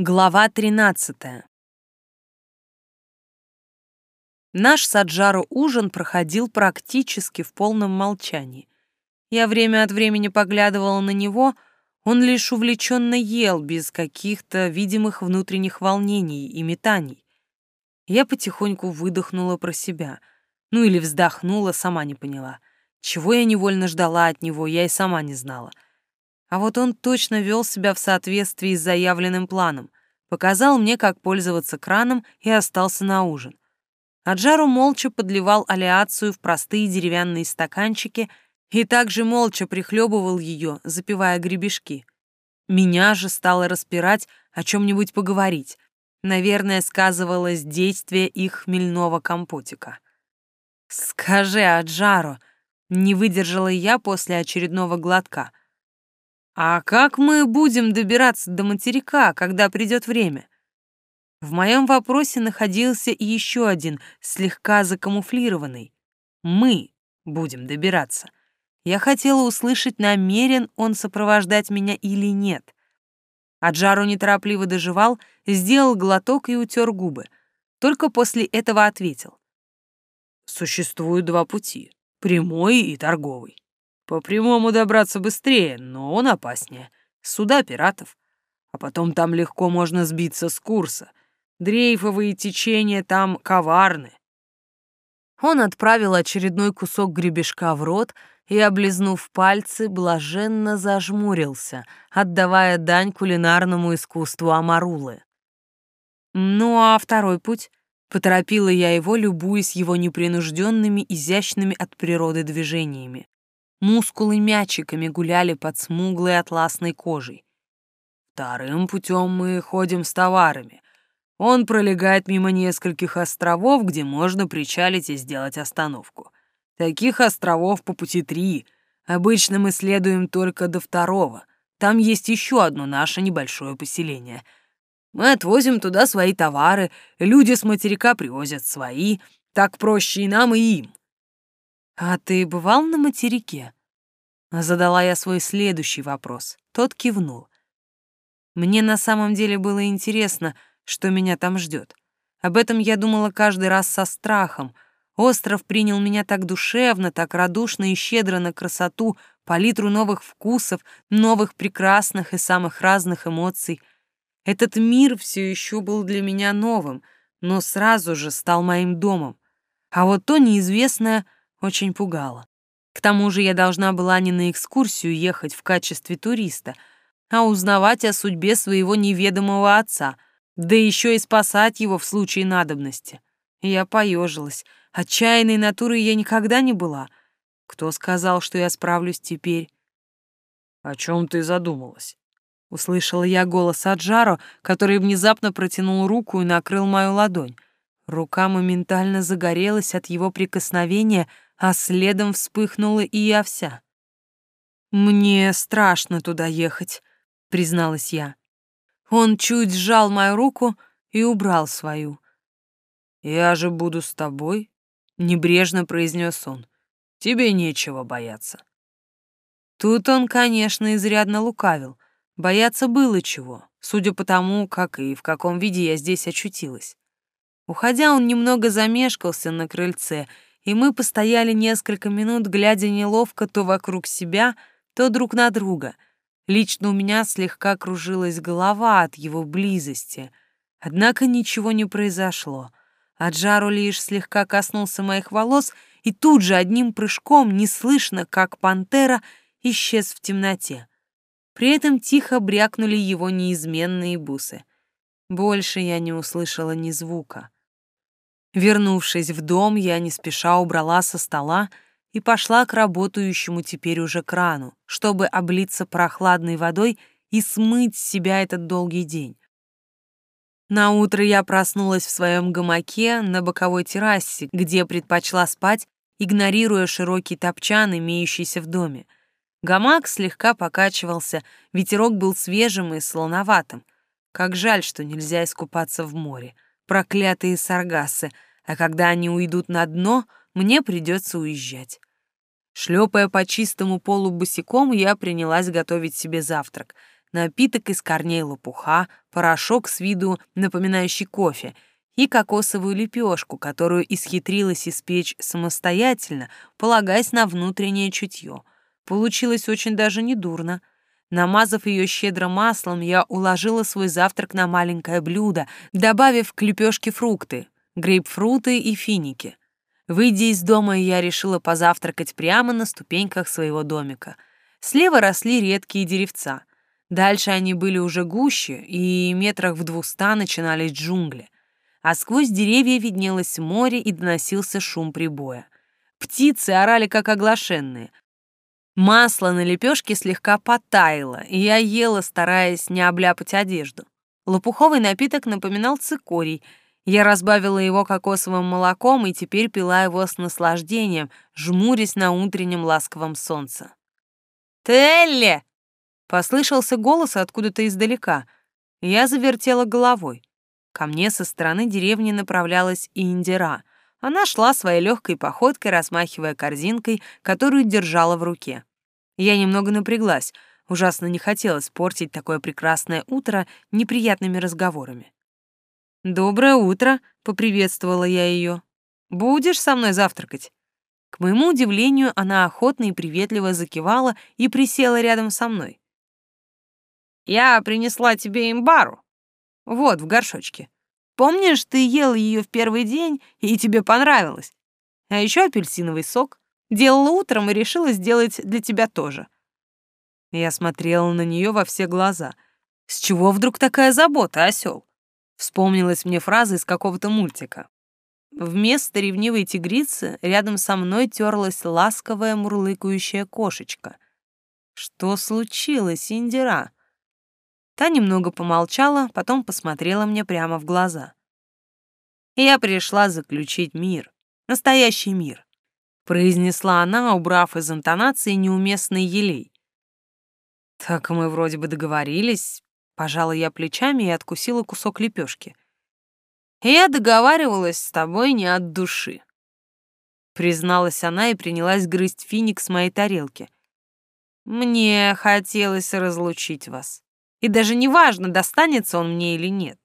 Глава 13. Наш Саджару ужин проходил практически в полном молчании. Я время от времени поглядывала на него, он лишь увлеченно ел, без каких-то видимых внутренних волнений и метаний. Я потихоньку выдохнула про себя. Ну или вздохнула, сама не поняла. Чего я невольно ждала от него, я и сама не знала — а вот он точно вел себя в соответствии с заявленным планом, показал мне, как пользоваться краном и остался на ужин. Аджару молча подливал алиацию в простые деревянные стаканчики и также молча прихлебывал ее, запивая гребешки. Меня же стало распирать о чем-нибудь поговорить. Наверное, сказывалось действие их хмельного компотика. «Скажи, Аджару!» — не выдержала я после очередного глотка. А как мы будем добираться до материка, когда придет время? В моем вопросе находился и еще один, слегка закамуфлированный. Мы будем добираться. Я хотела услышать, намерен он сопровождать меня или нет. Аджару неторопливо доживал, сделал глоток и утер губы. Только после этого ответил. Существуют два пути — прямой и торговый. По прямому добраться быстрее, но он опаснее. Суда пиратов. А потом там легко можно сбиться с курса. Дрейфовые течения там коварны. Он отправил очередной кусок гребешка в рот и, облизнув пальцы, блаженно зажмурился, отдавая дань кулинарному искусству Амарулы. Ну а второй путь? Поторопила я его, любуясь его непринужденными, изящными от природы движениями. Мускулы мячиками гуляли под смуглой атласной кожей. Вторым путем мы ходим с товарами. Он пролегает мимо нескольких островов, где можно причалить и сделать остановку. Таких островов по пути три. Обычно мы следуем только до второго. Там есть еще одно наше небольшое поселение. Мы отвозим туда свои товары, люди с материка привозят свои. Так проще и нам, и им. «А ты бывал на материке?» Задала я свой следующий вопрос. Тот кивнул. Мне на самом деле было интересно, что меня там ждет. Об этом я думала каждый раз со страхом. Остров принял меня так душевно, так радушно и щедро на красоту, палитру новых вкусов, новых прекрасных и самых разных эмоций. Этот мир все еще был для меня новым, но сразу же стал моим домом. А вот то неизвестное — очень пугало. К тому же я должна была не на экскурсию ехать в качестве туриста, а узнавать о судьбе своего неведомого отца, да еще и спасать его в случае надобности. Я поежилась. Отчаянной натурой я никогда не была. Кто сказал, что я справлюсь теперь? «О чем ты задумалась?» Услышала я голос Аджаро, который внезапно протянул руку и накрыл мою ладонь. Рука моментально загорелась от его прикосновения, а следом вспыхнула и я вся. «Мне страшно туда ехать», — призналась я. Он чуть сжал мою руку и убрал свою. «Я же буду с тобой», — небрежно произнес он. «Тебе нечего бояться». Тут он, конечно, изрядно лукавил. Бояться было чего, судя по тому, как и в каком виде я здесь очутилась. Уходя, он немного замешкался на крыльце — и мы постояли несколько минут, глядя неловко то вокруг себя, то друг на друга. Лично у меня слегка кружилась голова от его близости. Однако ничего не произошло. Аджару лишь слегка коснулся моих волос, и тут же одним прыжком, неслышно, как пантера, исчез в темноте. При этом тихо брякнули его неизменные бусы. Больше я не услышала ни звука. Вернувшись в дом, я не спеша убрала со стола и пошла к работающему теперь уже крану, чтобы облиться прохладной водой и смыть с себя этот долгий день. На утро я проснулась в своем гамаке на боковой террасе, где предпочла спать, игнорируя широкий топчан, имеющийся в доме. Гамак слегка покачивался, ветерок был свежим и слоноватым. Как жаль, что нельзя искупаться в море проклятые саргасы, а когда они уйдут на дно, мне придется уезжать. Шлепая по чистому полу босиком, я принялась готовить себе завтрак. напиток из корней лопуха, порошок с виду напоминающий кофе и кокосовую лепешку, которую исхитрилась испечь самостоятельно, полагаясь на внутреннее чутье. Получилось очень даже недурно. Намазав ее щедро маслом, я уложила свой завтрак на маленькое блюдо, добавив к лепешке фрукты, грейпфруты и финики. Выйдя из дома, я решила позавтракать прямо на ступеньках своего домика. Слева росли редкие деревца. Дальше они были уже гуще, и метрах в двуста начинались джунгли. А сквозь деревья виднелось море и доносился шум прибоя. Птицы орали, как оглашенные. Масло на лепешке слегка потаяло, и я ела, стараясь не обляпать одежду. Лопуховый напиток напоминал цикорий. Я разбавила его кокосовым молоком и теперь пила его с наслаждением, жмурясь на утреннем ласковом солнце. «Телли!» Послышался голос откуда-то издалека. Я завертела головой. Ко мне со стороны деревни направлялась Индира. Она шла своей легкой походкой, размахивая корзинкой, которую держала в руке. Я немного напряглась. Ужасно не хотелось портить такое прекрасное утро неприятными разговорами. «Доброе утро», — поприветствовала я ее. «Будешь со мной завтракать?» К моему удивлению, она охотно и приветливо закивала и присела рядом со мной. Я принесла тебе имбару. Вот, в горшочке. Помнишь, ты ел ее в первый день, и тебе понравилось? А еще апельсиновый сок. Делала утром и решила сделать для тебя тоже. Я смотрела на нее во все глаза. С чего вдруг такая забота, осел? Вспомнилась мне фраза из какого-то мультика. Вместо ревнивой тигрицы рядом со мной терлась ласковая мурлыкающая кошечка. Что случилось, Индира? Та немного помолчала, потом посмотрела мне прямо в глаза. «Я пришла заключить мир. Настоящий мир», — произнесла она, убрав из интонации неуместный елей. «Так мы вроде бы договорились», — пожала я плечами и откусила кусок лепешки. «Я договаривалась с тобой не от души», — призналась она и принялась грызть финик с моей тарелки. «Мне хотелось разлучить вас». И даже не важно, достанется он мне или нет.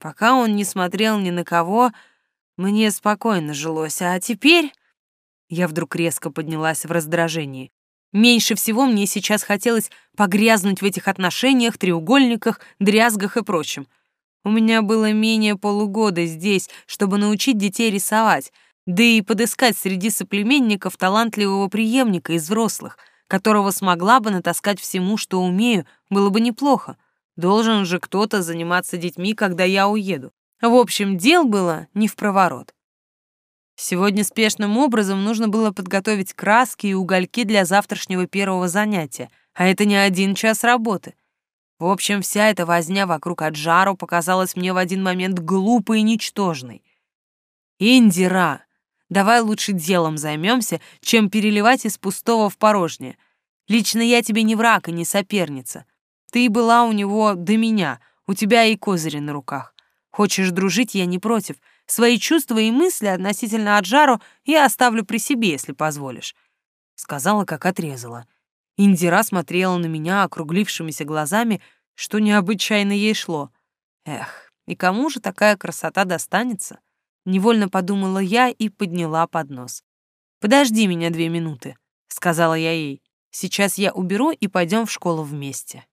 Пока он не смотрел ни на кого, мне спокойно жилось, а теперь... Я вдруг резко поднялась в раздражении. Меньше всего мне сейчас хотелось погрязнуть в этих отношениях, треугольниках, дрязгах и прочем. У меня было менее полугода здесь, чтобы научить детей рисовать, да и подыскать среди соплеменников талантливого преемника из взрослых — которого смогла бы натаскать всему, что умею, было бы неплохо. Должен же кто-то заниматься детьми, когда я уеду. В общем, дел было не в проворот. Сегодня спешным образом нужно было подготовить краски и угольки для завтрашнего первого занятия, а это не один час работы. В общем, вся эта возня вокруг Аджару показалась мне в один момент глупой и ничтожной. «Индира, давай лучше делом займемся, чем переливать из пустого в порожнее. Лично я тебе не враг и не соперница. Ты была у него до меня, у тебя и козыри на руках. Хочешь дружить, я не против. Свои чувства и мысли относительно Аджару я оставлю при себе, если позволишь. Сказала, как отрезала. Индира смотрела на меня округлившимися глазами, что необычайно ей шло. Эх, и кому же такая красота достанется? Невольно подумала я и подняла поднос. «Подожди меня две минуты», — сказала я ей. Сейчас я уберу и пойдем в школу вместе.